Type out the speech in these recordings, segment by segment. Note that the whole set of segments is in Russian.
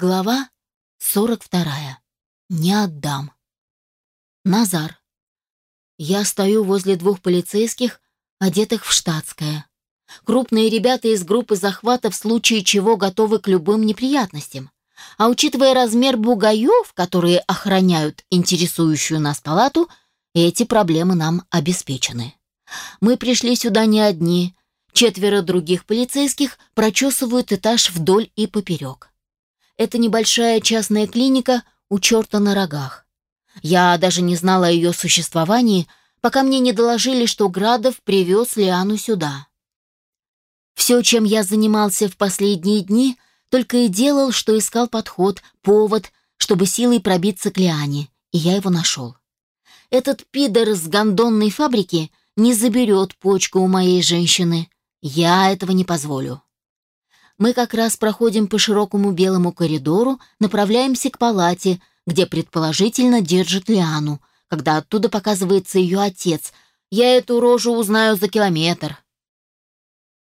Глава 42. Не отдам. Назар. Я стою возле двух полицейских, одетых в штатское. Крупные ребята из группы захвата в случае чего готовы к любым неприятностям. А учитывая размер бугаев, которые охраняют интересующую нас палату, эти проблемы нам обеспечены. Мы пришли сюда не одни. Четверо других полицейских прочесывают этаж вдоль и поперек. Это небольшая частная клиника у черта на рогах. Я даже не знала о ее существовании, пока мне не доложили, что Градов привез Лиану сюда. Все, чем я занимался в последние дни, только и делал, что искал подход, повод, чтобы силой пробиться к Лиане, и я его нашел. Этот пидор с гондонной фабрики не заберет почку у моей женщины. Я этого не позволю. Мы как раз проходим по широкому белому коридору, направляемся к палате, где предположительно держит Лиану, когда оттуда показывается ее отец. Я эту рожу узнаю за километр.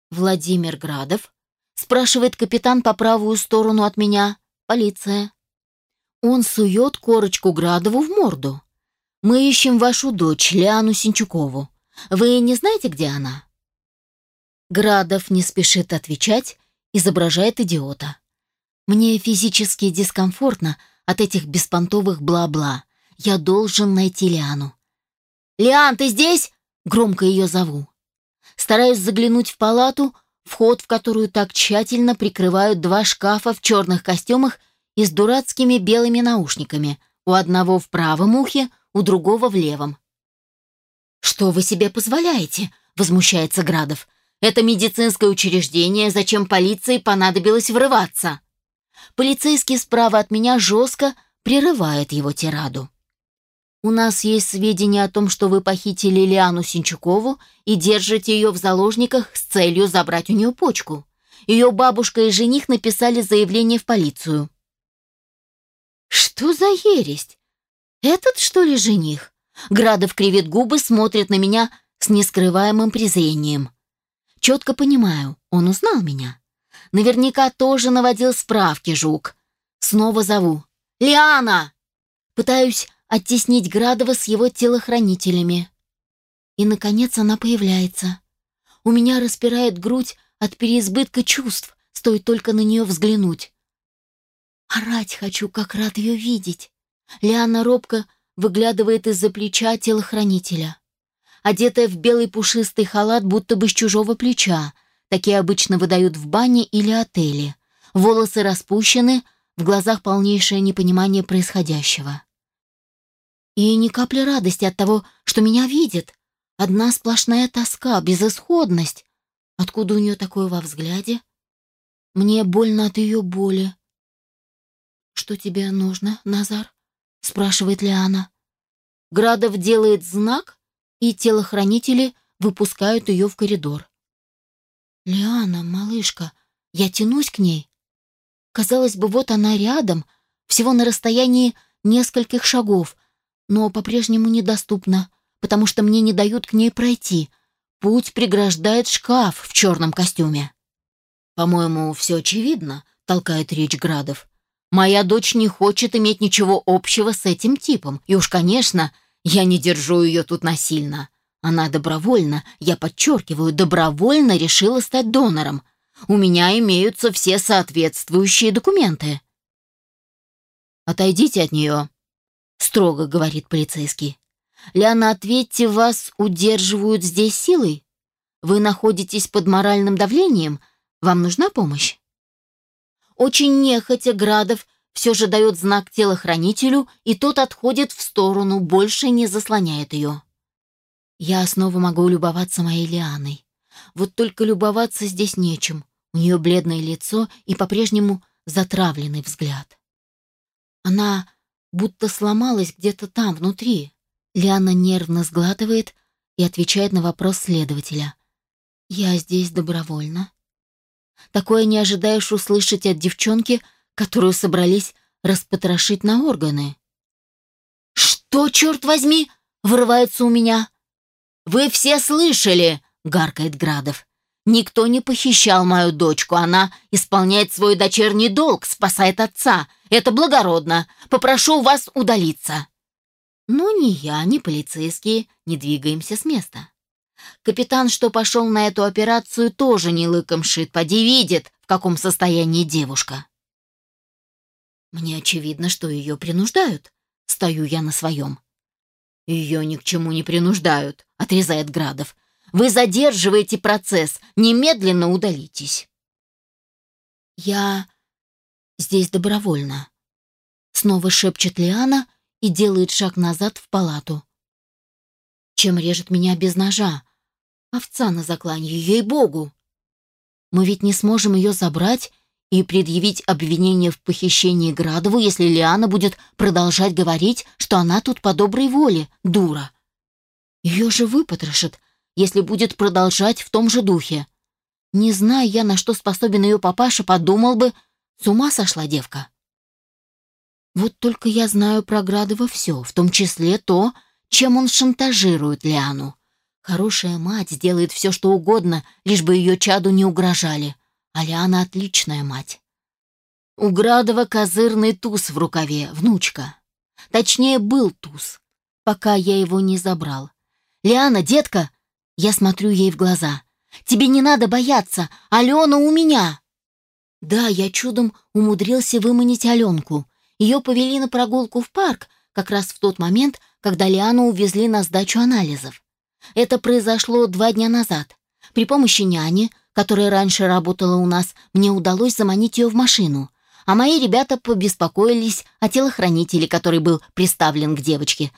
Владимир Градов спрашивает капитан по правую сторону от меня. Полиция. Он сует корочку Градову в морду. Мы ищем вашу дочь, Лиану Синчукову. Вы не знаете, где она? Градов не спешит отвечать, изображает идиота. Мне физически дискомфортно от этих беспонтовых бла-бла. Я должен найти Лиану. «Лиан, ты здесь?» — громко ее зову. Стараюсь заглянуть в палату, вход в которую так тщательно прикрывают два шкафа в черных костюмах и с дурацкими белыми наушниками, у одного в правом ухе, у другого в левом. «Что вы себе позволяете?» — возмущается Градов. Это медицинское учреждение, зачем полиции понадобилось врываться? Полицейский справа от меня жестко прерывает его тираду. У нас есть сведения о том, что вы похитили Лиану Синчукову и держите ее в заложниках с целью забрать у нее почку. Ее бабушка и жених написали заявление в полицию. Что за ересь? Этот, что ли, жених? Градов кривит губы, смотрит на меня с нескрываемым презрением. Четко понимаю, он узнал меня. Наверняка тоже наводил справки, жук. Снова зову. «Лиана!» Пытаюсь оттеснить Градова с его телохранителями. И, наконец, она появляется. У меня распирает грудь от переизбытка чувств, стоит только на нее взглянуть. Орать хочу, как рад ее видеть. Лиана робко выглядывает из-за плеча телохранителя одетая в белый пушистый халат, будто бы с чужого плеча. Такие обычно выдают в бане или отеле. Волосы распущены, в глазах полнейшее непонимание происходящего. И ни капли радости от того, что меня видит. Одна сплошная тоска, безысходность. Откуда у нее такое во взгляде? Мне больно от ее боли. «Что тебе нужно, Назар?» — спрашивает Лиана. Градов делает знак, и телохранители выпускают ее в коридор. «Лиана, малышка, я тянусь к ней. Казалось бы, вот она рядом, всего на расстоянии нескольких шагов, но по-прежнему недоступна, потому что мне не дают к ней пройти. Путь преграждает шкаф в черном костюме». «По-моему, все очевидно», — толкает речь Градов. «Моя дочь не хочет иметь ничего общего с этим типом, и уж, конечно, — я не держу ее тут насильно. Она добровольно, я подчеркиваю, добровольно решила стать донором. У меня имеются все соответствующие документы. «Отойдите от нее», — строго говорит полицейский. «Ляна, ответьте, вас удерживают здесь силой? Вы находитесь под моральным давлением? Вам нужна помощь?» Очень нехотя Градов все же дает знак телохранителю, и тот отходит в сторону, больше не заслоняет ее. Я снова могу любоваться моей Лианой. Вот только любоваться здесь нечем. У нее бледное лицо и по-прежнему затравленный взгляд. Она будто сломалась где-то там, внутри. Лиана нервно сглатывает и отвечает на вопрос следователя. «Я здесь добровольно». Такое не ожидаешь услышать от девчонки, которую собрались распотрошить на органы. «Что, черт возьми?» — вырывается у меня. «Вы все слышали!» — гаркает Градов. Никто не похищал мою дочку. Она исполняет свой дочерний долг, спасает отца. Это благородно. Попрошу вас удалиться». Но ни я, ни полицейские не двигаемся с места. Капитан, что пошел на эту операцию, тоже не лыком шит, поди видит, в каком состоянии девушка. Мне очевидно, что ее принуждают. Стою я на своем. Ее ни к чему не принуждают, отрезает Градов. Вы задерживаете процесс, немедленно удалитесь. Я здесь добровольно. Снова шепчет Лиана и делает шаг назад в палату. Чем режет меня без ножа? Овца на закланье, ей-богу! Мы ведь не сможем ее забрать и предъявить обвинение в похищении Градову, если Лиана будет продолжать говорить, что она тут по доброй воле, дура. Ее же выпотрошат, если будет продолжать в том же духе. Не зная я, на что способен ее папаша, подумал бы, с ума сошла девка. Вот только я знаю про Градова все, в том числе то, чем он шантажирует Лиану. Хорошая мать сделает все, что угодно, лишь бы ее чаду не угрожали. А Лиана отличная мать. У Градова козырный туз в рукаве, внучка. Точнее, был туз, пока я его не забрал. «Лиана, детка!» Я смотрю ей в глаза. «Тебе не надо бояться, Алена у меня!» Да, я чудом умудрился выманить Аленку. Ее повели на прогулку в парк, как раз в тот момент, когда Лиану увезли на сдачу анализов. Это произошло два дня назад. При помощи няни, которая раньше работала у нас, мне удалось заманить ее в машину, а мои ребята побеспокоились о телохранителе, который был приставлен к девочке.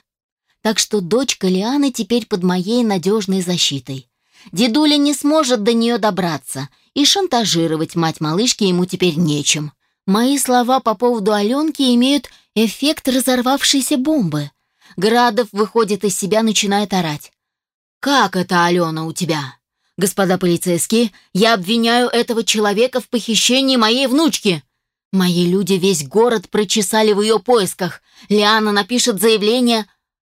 Так что дочка Лианы теперь под моей надежной защитой. Дедуля не сможет до нее добраться, и шантажировать мать малышки ему теперь нечем. Мои слова по поводу Аленки имеют эффект разорвавшейся бомбы. Градов выходит из себя, начинает орать. «Как это, Алена, у тебя? Господа полицейские, я обвиняю этого человека в похищении моей внучки!» Мои люди весь город прочесали в ее поисках. Лиана напишет заявление.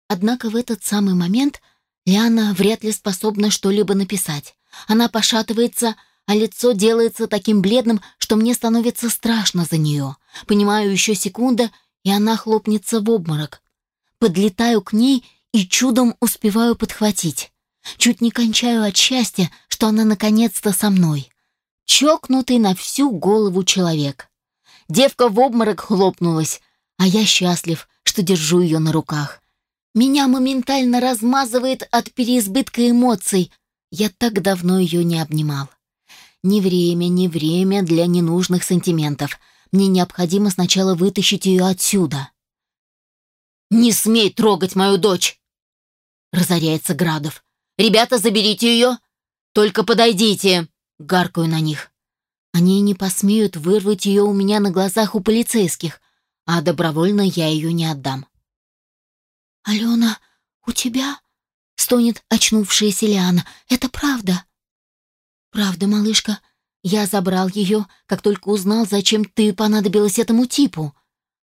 Однако в этот самый момент Лиана вряд ли способна что-либо написать. Она пошатывается, а лицо делается таким бледным, что мне становится страшно за нее. Понимаю, еще секунда, и она хлопнется в обморок. Подлетаю к ней и чудом успеваю подхватить. Чуть не кончаю от счастья, что она наконец-то со мной. Чокнутый на всю голову человек. Девка в обморок хлопнулась, а я счастлив, что держу ее на руках. Меня моментально размазывает от переизбытка эмоций. Я так давно ее не обнимал. Не время, не время для ненужных сантиментов. Мне необходимо сначала вытащить ее отсюда. «Не смей трогать мою дочь!» Разоряется Градов. «Ребята, заберите ее! Только подойдите!» Гаркаю на них. Они не посмеют вырвать ее у меня на глазах у полицейских, а добровольно я ее не отдам. «Алена, у тебя?» — стонет очнувшаяся Лиана. «Это правда?» «Правда, малышка. Я забрал ее, как только узнал, зачем ты понадобилась этому типу.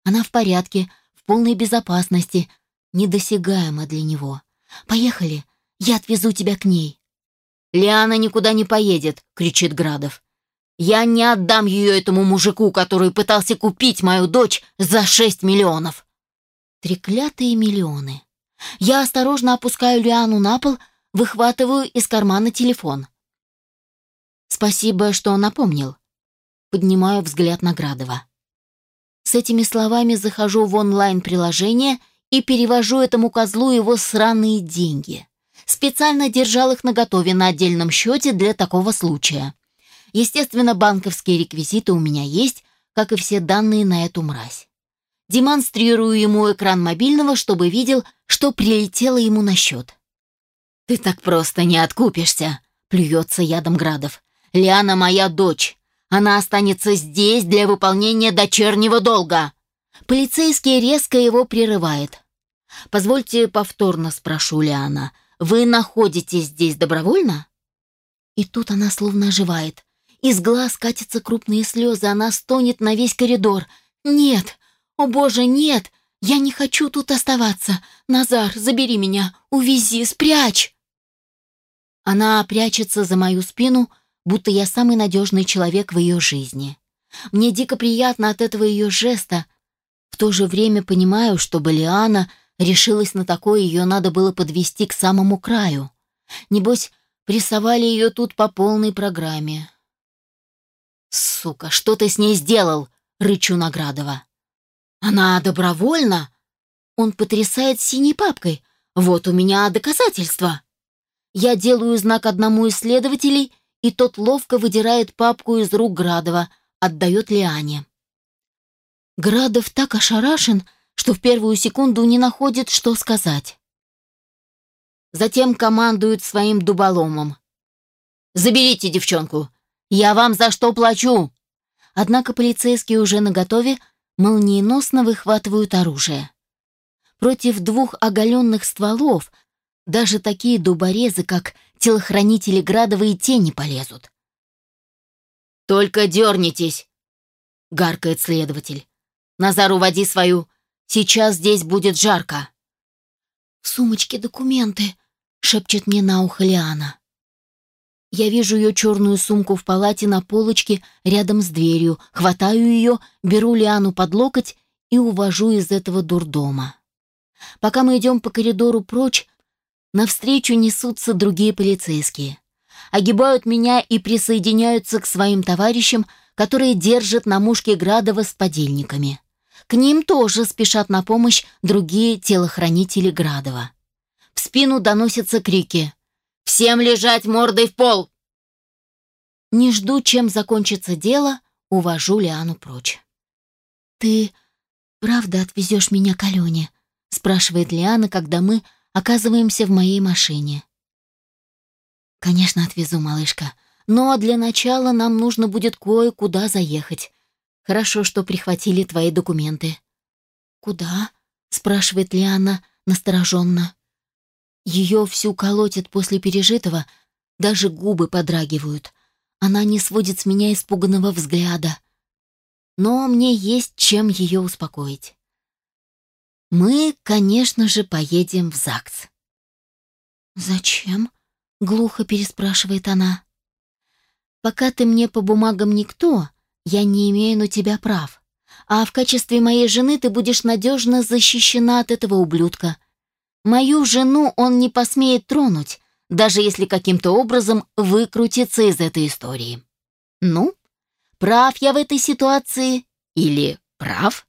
Она в порядке, полной безопасности, недосягаема для него. Поехали, я отвезу тебя к ней». «Лиана никуда не поедет», — кричит Градов. «Я не отдам ее этому мужику, который пытался купить мою дочь за шесть миллионов». Треклятые миллионы. Я осторожно опускаю Лиану на пол, выхватываю из кармана телефон. «Спасибо, что напомнил». Поднимаю взгляд на Градова. С этими словами захожу в онлайн-приложение и перевожу этому козлу его сраные деньги. Специально держал их наготове на отдельном счете для такого случая. Естественно, банковские реквизиты у меня есть, как и все данные на эту мразь. Демонстрирую ему экран мобильного, чтобы видел, что прилетело ему на счет. «Ты так просто не откупишься», — плюется ядом Градов. «Лиана моя дочь. Она останется здесь для выполнения дочернего долга. Полицейский резко его прерывает. Позвольте повторно спрошу Лиана. Вы находитесь здесь добровольно? И тут она словно оживает. Из глаз катятся крупные слезы, она стонет на весь коридор. «Нет! О боже, нет! Я не хочу тут оставаться! Назар, забери меня! Увези, спрячь!» Она прячется за мою спину, будто я самый надежный человек в ее жизни. Мне дико приятно от этого ее жеста. В то же время понимаю, что Балиана решилась на такое, ее надо было подвести к самому краю. Небось, прессовали ее тут по полной программе. «Сука, что ты с ней сделал?» — рычу Наградова. «Она добровольно?» Он потрясает синей папкой. «Вот у меня доказательства». Я делаю знак одному из следователей, и тот ловко выдирает папку из рук Градова, отдает Лиане. Градов так ошарашен, что в первую секунду не находит, что сказать. Затем командует своим дуболомом. «Заберите девчонку! Я вам за что плачу!» Однако полицейские уже наготове молниеносно выхватывают оружие. Против двух оголенных стволов даже такие дуборезы, как телохранители Градовой, тени полезут. «Только дернитесь!» — гаркает следователь. «Назар, уводи свою. Сейчас здесь будет жарко». «В сумочке документы», — шепчет мне на ухо Лиана. Я вижу ее черную сумку в палате на полочке рядом с дверью, хватаю ее, беру Лиану под локоть и увожу из этого дурдома. Пока мы идем по коридору прочь, навстречу несутся другие полицейские. Огибают меня и присоединяются к своим товарищам, которые держат на мушке Градова с подельниками. К ним тоже спешат на помощь другие телохранители Градова. В спину доносятся крики «Всем лежать мордой в пол!» Не жду, чем закончится дело, увожу Лиану прочь. «Ты правда отвезешь меня к Алене?» спрашивает Лиана, когда мы оказываемся в моей машине. «Конечно, отвезу, малышка. Но для начала нам нужно будет кое-куда заехать. Хорошо, что прихватили твои документы». «Куда?» — спрашивает Лиана настороженно. Ее всю колотит после пережитого, даже губы подрагивают. Она не сводит с меня испуганного взгляда. Но мне есть чем ее успокоить. Мы, конечно же, поедем в ЗАГС. «Зачем?» — глухо переспрашивает она. «Пока ты мне по бумагам никто, я не имею на тебя прав. А в качестве моей жены ты будешь надежно защищена от этого ублюдка. Мою жену он не посмеет тронуть, даже если каким-то образом выкрутится из этой истории. Ну, прав я в этой ситуации или прав?»